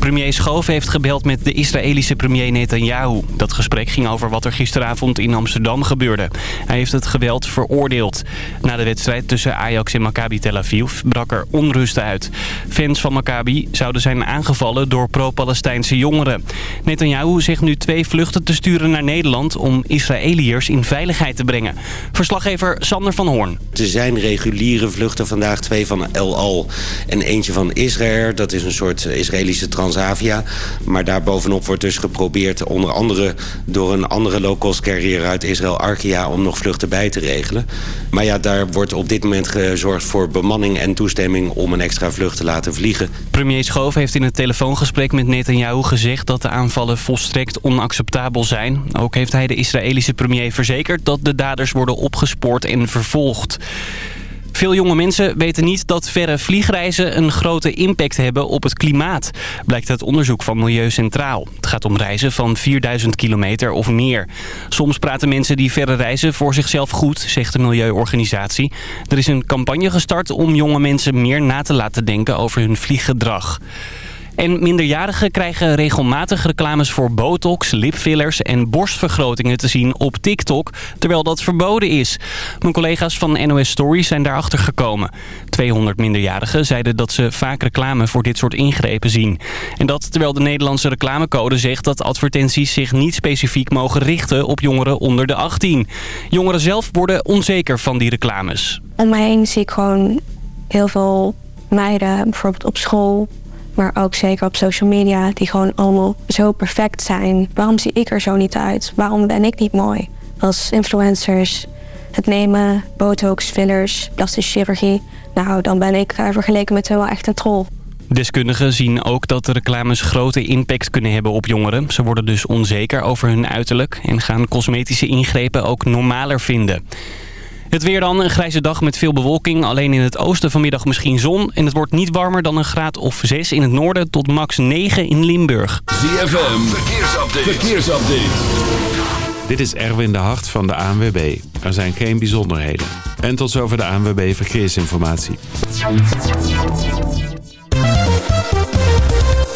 Premier Schoof heeft gebeld met de Israëlische premier Netanyahu. Dat gesprek ging over wat er gisteravond in Amsterdam gebeurde. Hij heeft het geweld veroordeeld. Na de wedstrijd tussen Ajax en Maccabi Tel Aviv brak er onrust uit. Fans van Maccabi zouden zijn aangevallen door pro-Palestijnse jongeren. Netanyahu zegt nu twee vluchten te sturen naar Nederland om Israëliërs in veiligheid te brengen. Verslaggever Sander van Hoorn. Er zijn reguliere vluchten vandaag, twee van El Al en eentje van Israël. Dat is een soort Israëlische Transavia. Maar daarbovenop wordt dus geprobeerd onder andere door een andere low-cost carrier uit Israël, Arkia, om nog vluchten bij te regelen. Maar ja, daar wordt op dit moment gezorgd voor bemanning en toestemming om een extra vlucht te laten vliegen. Premier Schoof heeft in het telefoongesprek met Netanyahu gezegd dat de aanvallen volstrekt onacceptabel zijn. Ook heeft hij de Israëlische premier verzekerd dat de daders worden opgespoord en vervolgd. Veel jonge mensen weten niet dat verre vliegreizen een grote impact hebben op het klimaat. Blijkt uit onderzoek van Milieu Centraal. Het gaat om reizen van 4000 kilometer of meer. Soms praten mensen die verre reizen voor zichzelf goed, zegt de Milieuorganisatie. Er is een campagne gestart om jonge mensen meer na te laten denken over hun vlieggedrag. En minderjarigen krijgen regelmatig reclames voor botox, lipfillers en borstvergrotingen te zien op TikTok, terwijl dat verboden is. Mijn collega's van NOS Stories zijn daarachter gekomen. 200 minderjarigen zeiden dat ze vaak reclame voor dit soort ingrepen zien. En dat terwijl de Nederlandse reclamecode zegt dat advertenties zich niet specifiek mogen richten op jongeren onder de 18. Jongeren zelf worden onzeker van die reclames. Om mij heen zie ik gewoon heel veel meiden, bijvoorbeeld op school maar ook zeker op social media, die gewoon allemaal zo perfect zijn. Waarom zie ik er zo niet uit? Waarom ben ik niet mooi? Als influencers, het nemen, botox, fillers, plastische chirurgie. Nou, dan ben ik vergeleken met wel echt een troll. Deskundigen zien ook dat de reclames grote impact kunnen hebben op jongeren. Ze worden dus onzeker over hun uiterlijk en gaan cosmetische ingrepen ook normaler vinden. Het weer dan, een grijze dag met veel bewolking. Alleen in het oosten vanmiddag misschien zon. En het wordt niet warmer dan een graad of 6 in het noorden tot max 9 in Limburg. ZFM, verkeersupdate. verkeersupdate. Dit is Erwin de Hart van de ANWB. Er zijn geen bijzonderheden. En tot zover de ANWB Verkeersinformatie.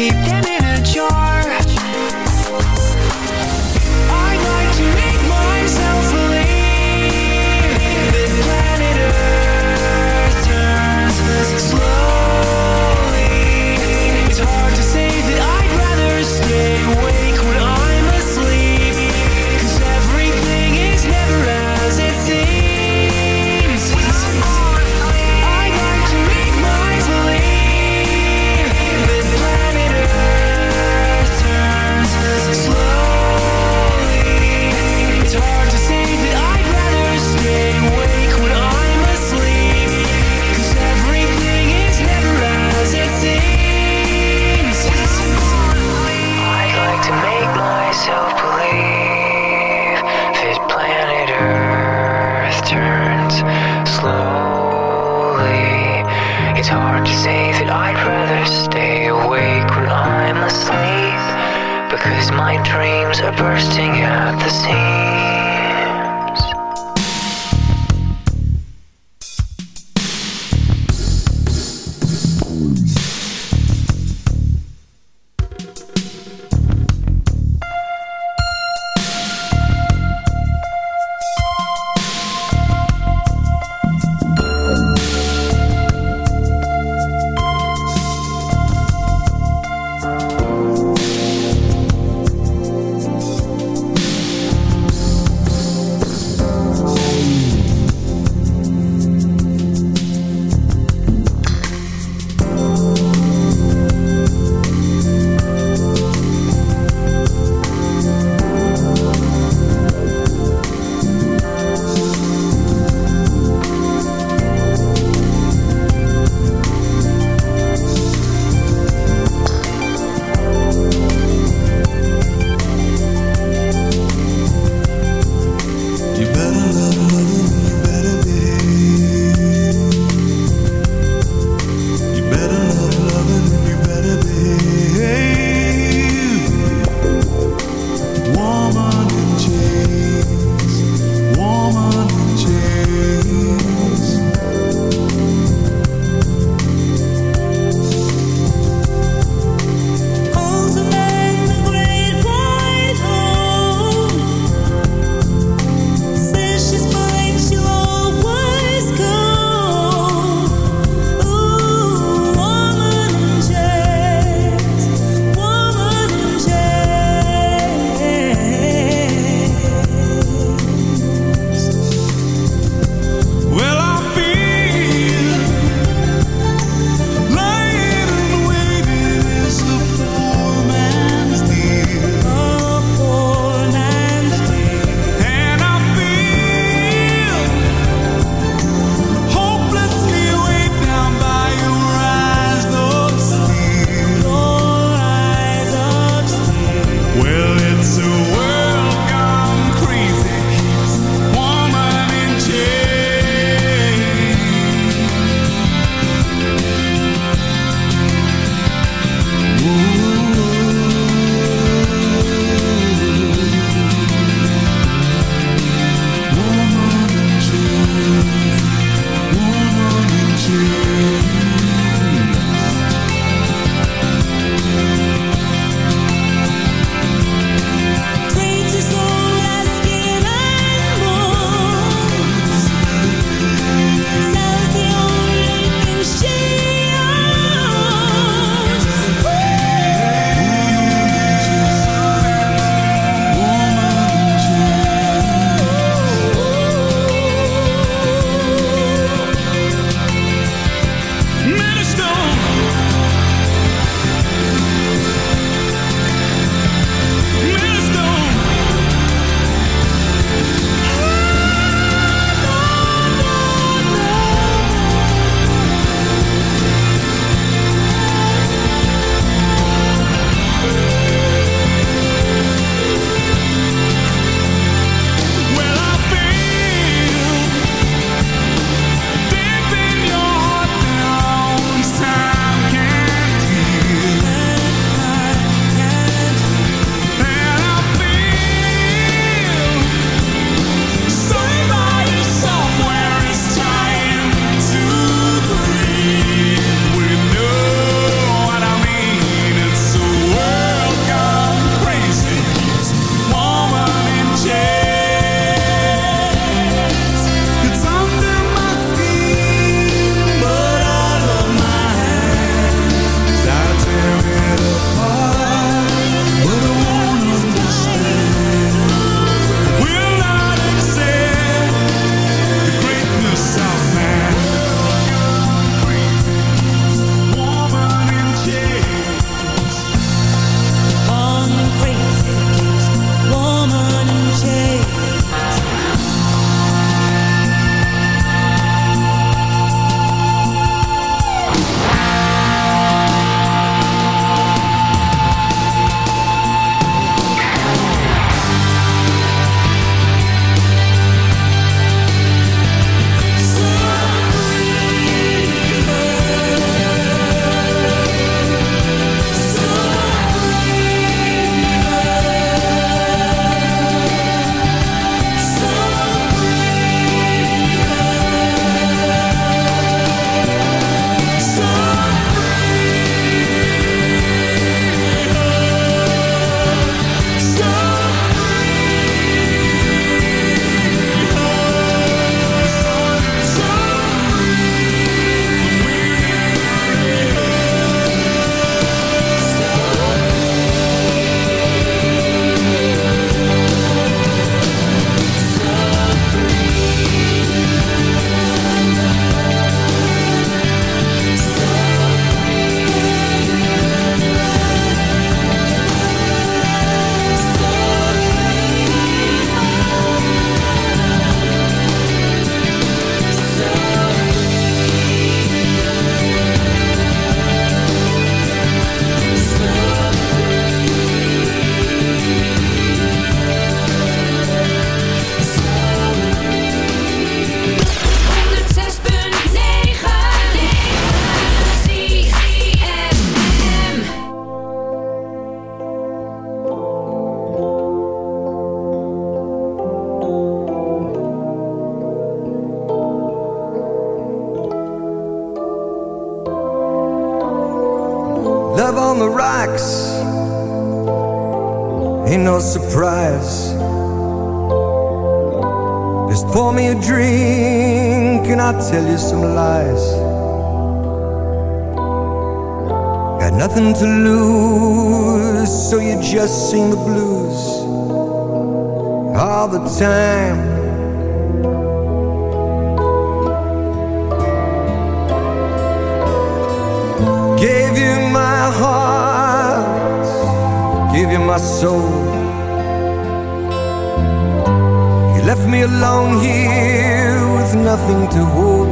keep give you my soul. You left me alone here with nothing to hold.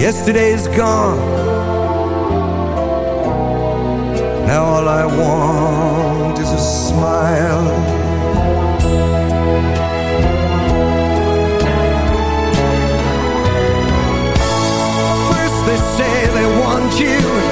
Yesterday is gone. Now all I want is a smile. they say they want you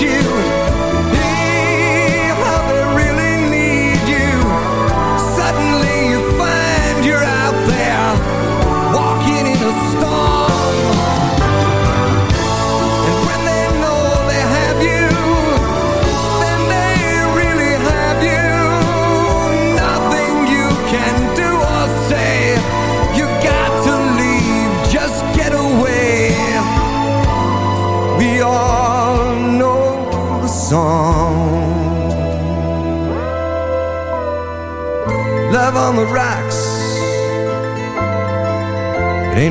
you.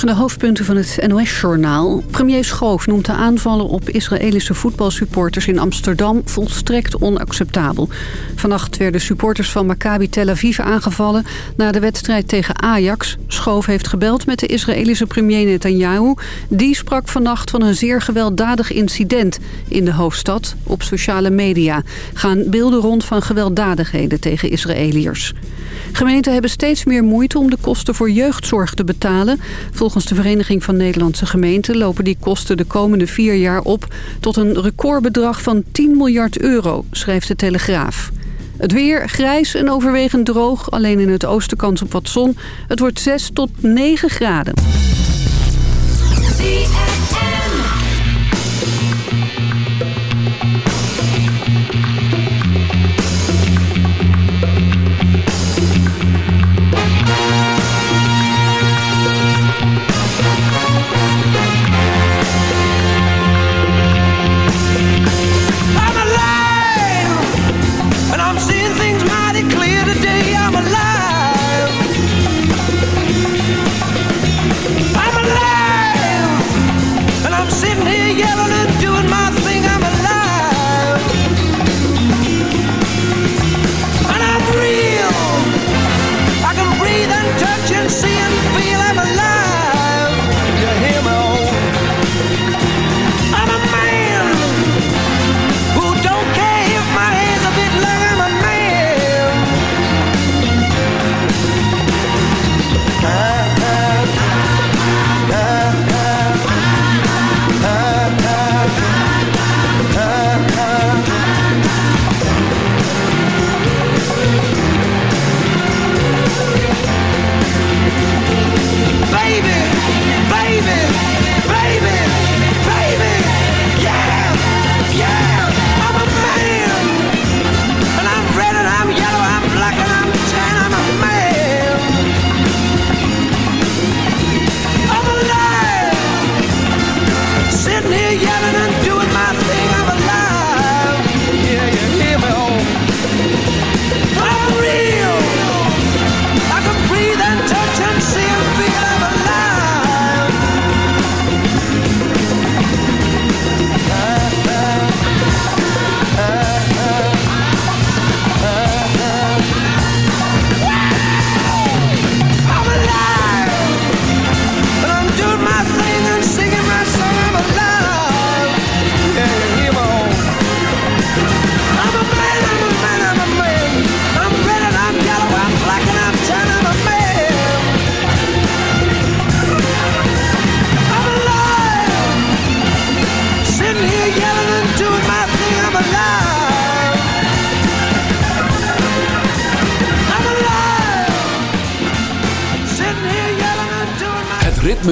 De hoofdpunten van het NOS-journaal. Premier Schoof noemt de aanvallen op Israëlische voetbalsupporters in Amsterdam volstrekt onacceptabel. Vannacht werden supporters van Maccabi Tel Aviv aangevallen na de wedstrijd tegen Ajax. Schoof heeft gebeld met de Israëlische premier Netanyahu. Die sprak vannacht van een zeer gewelddadig incident in de hoofdstad. Op sociale media gaan beelden rond van gewelddadigheden tegen Israëliërs. Gemeenten hebben steeds meer moeite om de kosten voor jeugdzorg te betalen. Volgens de Vereniging van Nederlandse Gemeenten lopen die kosten de komende vier jaar op tot een recordbedrag van 10 miljard euro, schrijft de Telegraaf. Het weer grijs en overwegend droog, alleen in het oosten kans op wat zon. Het wordt 6 tot 9 graden.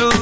I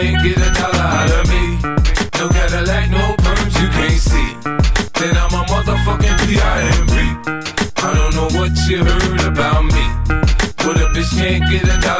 Can't get a dollar out of me. No Cadillac, no perms, you can't see. Then I'm a motherfucking P.I.M.P. I don't know what you heard about me. But a bitch can't get a dollar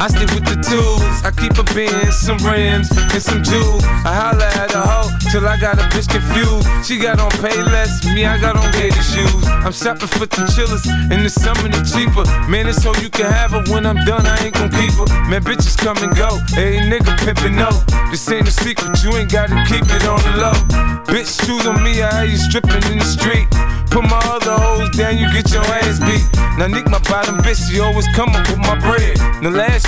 I stick with the tools. I keep a Benz, some rims, and some jewels. I holla at a hoe till I got a bitch confused. She got on Payless, me I got on gator shoes. I'm shopping for the chillers, and the summer the cheaper. Man, it's so you can have her when I'm done, I ain't gon' keep her. Man, bitches come and go, hey nigga pimpin' no. This ain't a secret, you ain't gotta keep it on the low. Bitch, choose on me, I have you stripping in the street. Put my other hoes down, you get your ass beat. Now Nick, my bottom bitch, she always come up with my bread. The last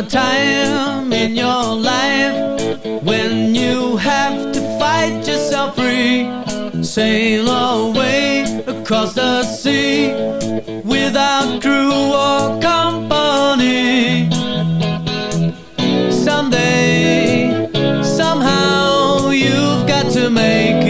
a time in your life when you have to fight yourself free. Sail away across the sea without crew or company. Someday, somehow, you've got to make